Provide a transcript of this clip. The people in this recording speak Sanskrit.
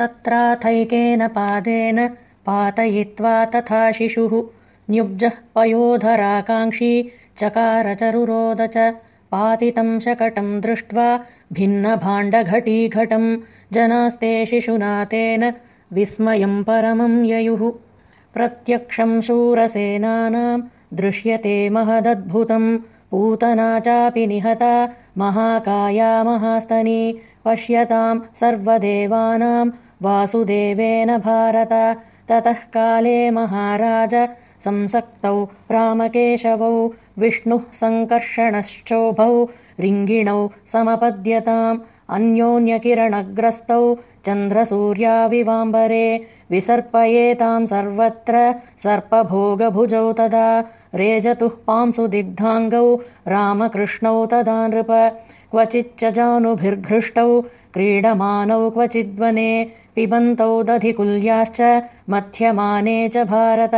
तत्राथैकेन पादेन पातयित्वा तथा शिशुः। न्युब्जः पयोधराकाङ्क्षी चकारचरुरोद च पातितं शकटं दृष्ट्वा भिन्नभाण्डघटीघटम् जनास्ते शिशुना तेन विस्मयं परमं ययुः। प्रत्यक्षं शूरसेनानां दृश्यते महदद्भुतम् पूतना चापि निहता महाकाया महास्तनी पश्यतां सर्वदेवानां वासुदेवेन भारत। ततः काले महाराज। संसक्तौ रामकेशवौ विष्णुः सङ्कर्षणश्चोभौ रिङ्गिणौ समपद्यताम् अन्योन्यकिरणग्रस्तौ चन्द्रसूर्याविवाम्बरे विसर्पयेतां सर्वत्र सर्पभोगभुजौ तदा रेजतुः पांसु दिग्धाङ्गौ रामकृष्णौ तदा नृप क्वचिच्च जानुभिर्घृष्टौ क्रीडमानौ क्वचिद्वने पिबन्तौ दधिकुल्याश्च मथ्यमाने च भारत